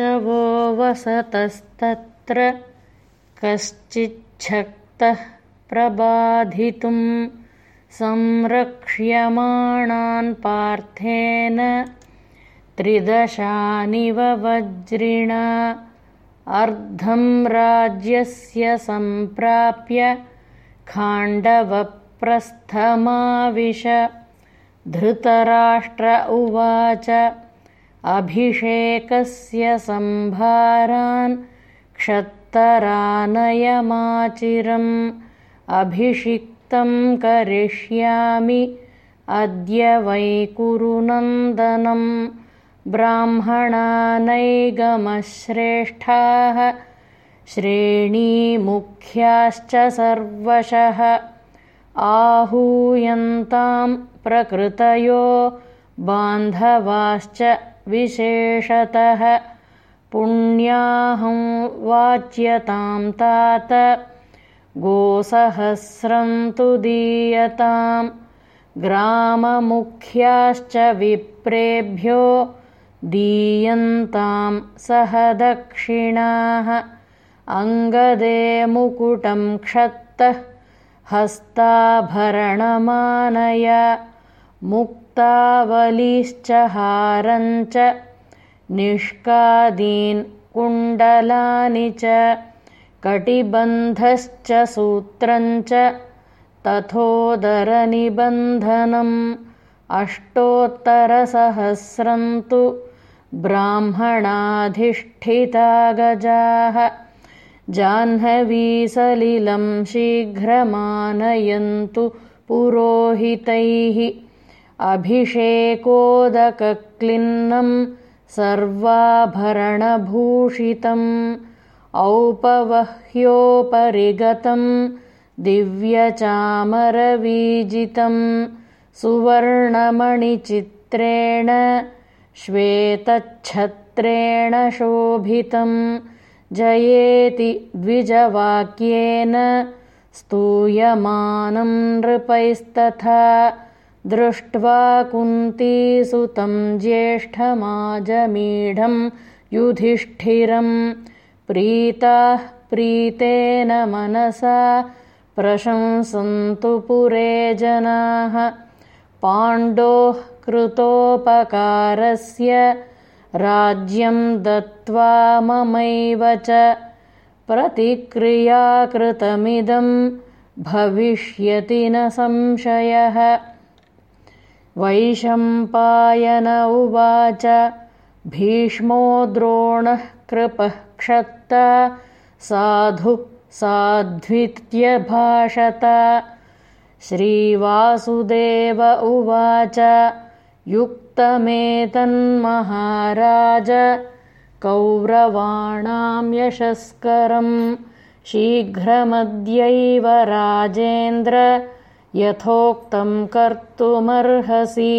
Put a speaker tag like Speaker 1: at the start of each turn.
Speaker 1: वो वसतस्तत्र कश्चिच्छक्तः प्रबाधितुं संरक्ष्यमाणान् पार्थेन त्रिदशानिव वज्रिणा। अर्धं राज्यस्य सम्प्राप्य खाण्डवप्रस्थमाविश। धृतराष्ट्र उवाच अभिषेकस्य सम्भारान् क्षत्तरानयमाचिरम् अभिषिक्तं करिष्यामि अद्य वै कुरुनन्दनं ब्राह्मणानैगमश्रेष्ठाः श्रेणीमुख्याश्च सर्वशः आहूयन्तां प्रकृतयो बान्धवाश्च विशेषतः पुण्याहं वाच्यतां तात गोसहस्रं तु दीयतां ग्राममुख्याश्च विप्रेभ्यो दीयन्तां सह दक्षिणाः अङ्गदे मुकुटं क्षत्तः हस्ताभरणमानय मुक्तावलिश्च हारञ्च निष्कादीन् कुण्डलानि च कटिबन्धश्च सूत्रञ्च तथोदरनिबन्धनम् अष्टोत्तरसहस्रं तु ब्राह्मणाधिष्ठिता गजाः जाह्नवीसलिलं शीघ्रमानयन्तु पुरोहितैः अभिषेकोदकक्लिन्नं सर्वाभरणभूषितम् औपवह्योपरि गतं दिव्यचामरवीजितं सुवर्णमणिचित्रेण श्वेतच्छत्रेण शोभितं जयेति द्विजवाक्येन स्तूयमानं नृपैस्तथा दृष्ट्वा कुन्तीसुतं ज्येष्ठमाजमीढं युधिष्ठिरं। प्रीताः प्रीतेन मनसा प्रशंसन्तु पुरे जनाः। पाण्डोः कृतोपकारस्य राज्यं दत्त्वा ममैव च। प्रतिक्रियाकृतमिदं भविष्यति न संशयः वैशम्पायन उवाच। भीष्मो द्रोणः कृपः क्षत्ता। साधु साध्वित्यभाषत। श्रीवासुदेव उवाच। युक्तमेतन्महाराज। कौरवाणां यशस्करं शीघ्रमद्यैव राजेन्द्र यथोक्तं कर्तुमर्हसि